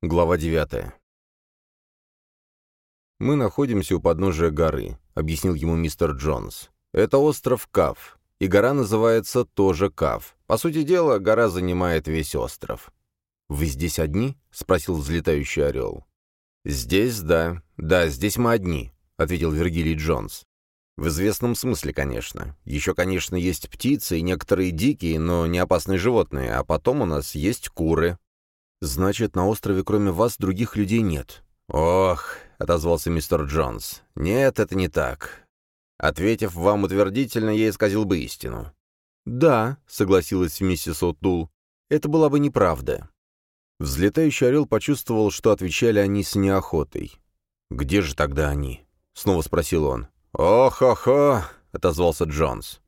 Глава 9. «Мы находимся у подножия горы», — объяснил ему мистер Джонс. «Это остров Кав, и гора называется тоже Кав. По сути дела, гора занимает весь остров». «Вы здесь одни?» — спросил взлетающий орел. «Здесь, да. Да, здесь мы одни», — ответил Вергилий Джонс. «В известном смысле, конечно. Еще, конечно, есть птицы и некоторые дикие, но не опасные животные, а потом у нас есть куры». «Значит, на острове кроме вас других людей нет?» «Ох», — отозвался мистер Джонс, — «нет, это не так. Ответив вам утвердительно, я исказил бы истину». «Да», — согласилась миссис О'Тул, — «это была бы неправда». Взлетающий орел почувствовал, что отвечали они с неохотой. «Где же тогда они?» — снова спросил он. «О-хо-хо!» — отозвался Джонс.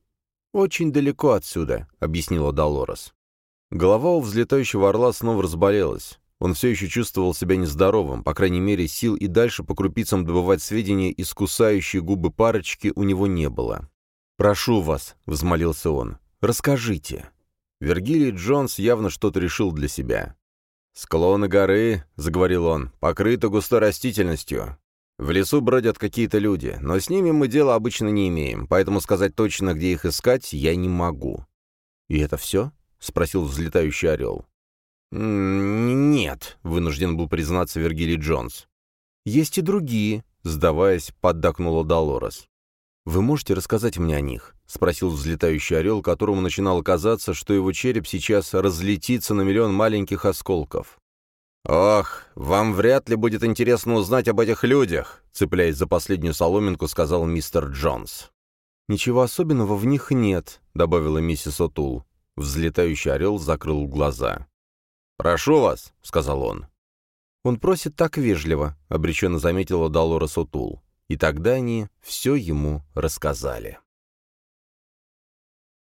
«Очень далеко отсюда», — объяснила Долорес. Голова у взлетающего орла снова разболелась. Он все еще чувствовал себя нездоровым, по крайней мере, сил и дальше по крупицам добывать сведения из кусающей губы парочки у него не было. «Прошу вас», — взмолился он, — «расскажите». Вергилий Джонс явно что-то решил для себя. «Склоны горы», — заговорил он, — «покрыты густой растительностью. В лесу бродят какие-то люди, но с ними мы дела обычно не имеем, поэтому сказать точно, где их искать, я не могу». «И это все?» — спросил взлетающий орел. «Нет», — вынужден был признаться Вергилий Джонс. «Есть и другие», — сдаваясь, поддакнула Долорес. «Вы можете рассказать мне о них?» — спросил взлетающий орел, которому начинало казаться, что его череп сейчас разлетится на миллион маленьких осколков. «Ох, вам вряд ли будет интересно узнать об этих людях», — цепляясь за последнюю соломинку, сказал мистер Джонс. «Ничего особенного в них нет», — добавила миссис Отул. Взлетающий орел закрыл глаза. «Прошу вас», — сказал он. «Он просит так вежливо», — обреченно заметила Долорес Отул. И тогда они все ему рассказали.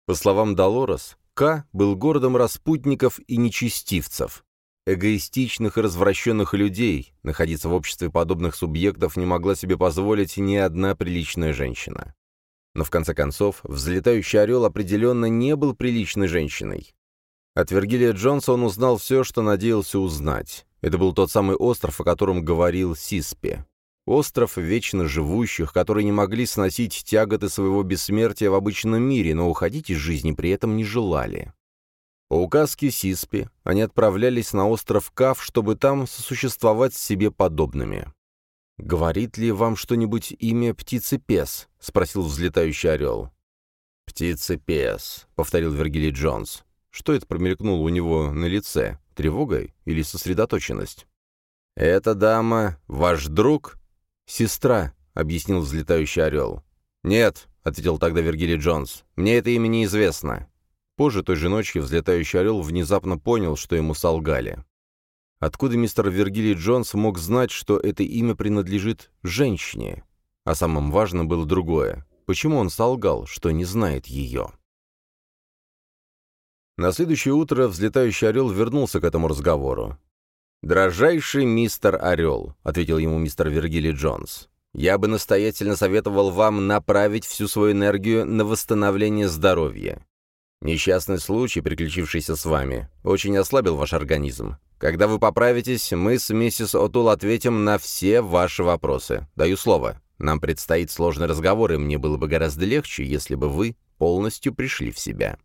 По словам Долорес, К был городом распутников и нечестивцев. Эгоистичных и развращенных людей, находиться в обществе подобных субъектов не могла себе позволить ни одна приличная женщина. Но в конце концов, взлетающий орел определенно не был приличной женщиной. От Вергилия Джонса он узнал все, что надеялся узнать. Это был тот самый остров, о котором говорил Сиспи. Остров вечно живущих, которые не могли сносить тяготы своего бессмертия в обычном мире, но уходить из жизни при этом не желали. По указке Сиспи они отправлялись на остров Кав, чтобы там сосуществовать с себе подобными. «Говорит ли вам что-нибудь имя птицы-пес?» — спросил взлетающий орел. «Птицы-пес», — повторил Вергилий Джонс. Что это промелькнуло у него на лице? Тревога или сосредоточенность? «Эта дама ваш друг?» «Сестра», — объяснил взлетающий орел. «Нет», — ответил тогда Вергилий Джонс, — «мне это имя неизвестно». Позже той же ночью взлетающий орел внезапно понял, что ему солгали. Откуда мистер Вергилий Джонс мог знать, что это имя принадлежит женщине? А самым важным было другое. Почему он солгал, что не знает ее? На следующее утро взлетающий орел вернулся к этому разговору. «Дрожайший мистер Орел», — ответил ему мистер Вергилий Джонс, — «я бы настоятельно советовал вам направить всю свою энергию на восстановление здоровья. Несчастный случай, приключившийся с вами, очень ослабил ваш организм. Когда вы поправитесь, мы с миссис Отул ответим на все ваши вопросы. Даю слово. Нам предстоит сложный разговор, и мне было бы гораздо легче, если бы вы полностью пришли в себя».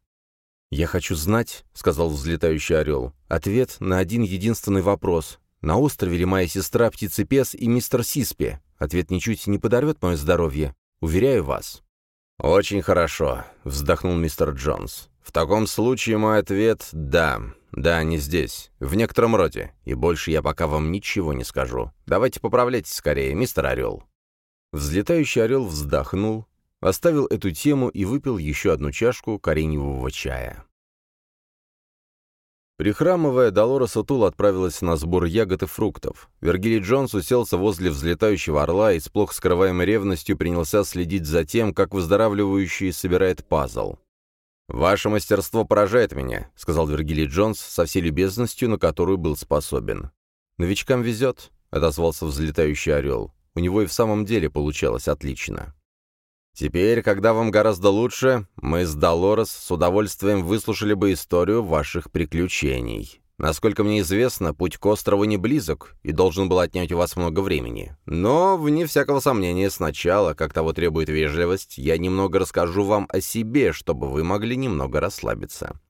«Я хочу знать», — сказал взлетающий орел, — «ответ на один единственный вопрос. На острове ли моя сестра Птицепес и мистер Сиспи? Ответ ничуть не подорвет мое здоровье. Уверяю вас». «Очень хорошо», — вздохнул мистер Джонс. «В таком случае мой ответ — да. Да, они здесь. В некотором роде. И больше я пока вам ничего не скажу. Давайте поправляйтесь скорее, мистер Орел». Взлетающий орел вздохнул, Оставил эту тему и выпил еще одну чашку кореневого чая. Прихрамывая, Долорес Утул отправилась на сбор ягод и фруктов. Вергилий Джонс уселся возле взлетающего орла и с плохо скрываемой ревностью принялся следить за тем, как выздоравливающий собирает пазл. «Ваше мастерство поражает меня», — сказал Вергилий Джонс со всей любезностью, на которую был способен. «Новичкам везет», — отозвался взлетающий орел. У него и в самом деле получалось отлично. Теперь, когда вам гораздо лучше, мы с Долорес с удовольствием выслушали бы историю ваших приключений. Насколько мне известно, путь к острову не близок и должен был отнять у вас много времени. Но, вне всякого сомнения, сначала, как того требует вежливость, я немного расскажу вам о себе, чтобы вы могли немного расслабиться.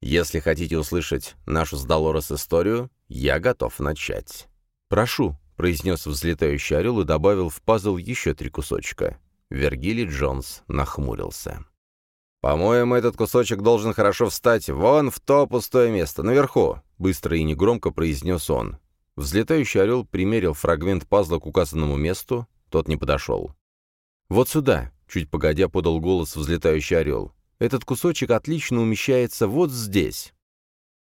Если хотите услышать нашу с Долорес историю, я готов начать. «Прошу», — произнес взлетающий орел и добавил в пазл еще три кусочка. Вергилий Джонс нахмурился. «По-моему, этот кусочек должен хорошо встать вон в то пустое место, наверху», — быстро и негромко произнес он. Взлетающий орел примерил фрагмент пазла к указанному месту, тот не подошел. «Вот сюда», — чуть погодя подал голос взлетающий орел. «Этот кусочек отлично умещается вот здесь».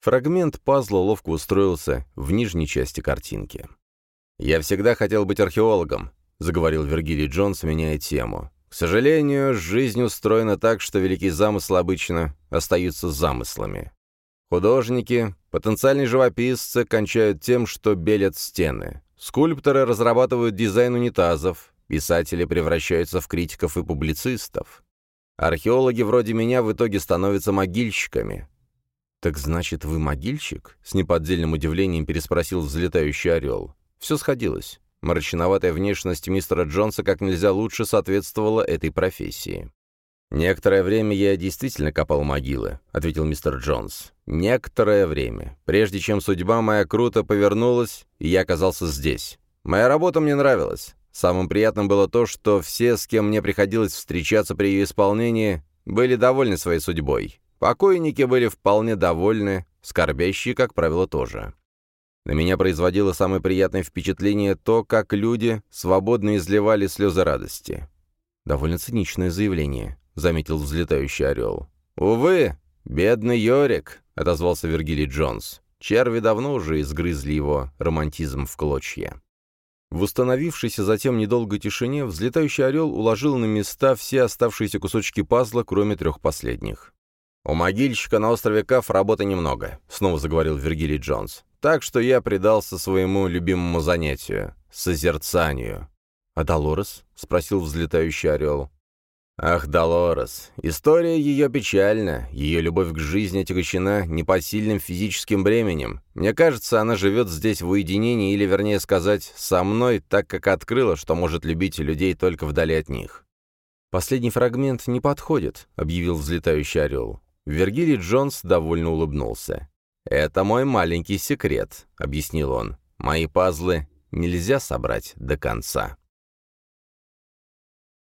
Фрагмент пазла ловко устроился в нижней части картинки. «Я всегда хотел быть археологом», — заговорил Вергилий Джонс, меняя тему. К сожалению, жизнь устроена так, что великие замыслы обычно остаются замыслами. Художники, потенциальные живописцы кончают тем, что белят стены. Скульпторы разрабатывают дизайн унитазов, писатели превращаются в критиков и публицистов. Археологи вроде меня в итоге становятся могильщиками. «Так значит, вы могильщик?» — с неподдельным удивлением переспросил взлетающий орел. Все сходилось. Мрачноватая внешность мистера Джонса как нельзя лучше соответствовала этой профессии. «Некоторое время я действительно копал могилы», — ответил мистер Джонс. «Некоторое время. Прежде чем судьба моя круто повернулась, и я оказался здесь. Моя работа мне нравилась. Самым приятным было то, что все, с кем мне приходилось встречаться при ее исполнении, были довольны своей судьбой. Покойники были вполне довольны, скорбящие, как правило, тоже. На меня производило самое приятное впечатление то, как люди свободно изливали слезы радости. «Довольно циничное заявление», — заметил взлетающий орел. «Увы, бедный Йорик», — отозвался Вергилий Джонс. Черви давно уже изгрызли его романтизм в клочья. В установившейся затем недолгой тишине взлетающий орел уложил на места все оставшиеся кусочки пазла, кроме трех последних. «У могильщика на острове Каф работы немного», — снова заговорил Вергилий Джонс. «Так что я предался своему любимому занятию — созерцанию». «А Долорес?» — спросил взлетающий орел. «Ах, Долорес! История ее печальна. Ее любовь к жизни отягощена непосильным физическим бременем. Мне кажется, она живет здесь в уединении, или, вернее сказать, со мной, так как открыла, что может любить людей только вдали от них». «Последний фрагмент не подходит», — объявил взлетающий орел. Вергилий Джонс довольно улыбнулся. «Это мой маленький секрет», — объяснил он. «Мои пазлы нельзя собрать до конца».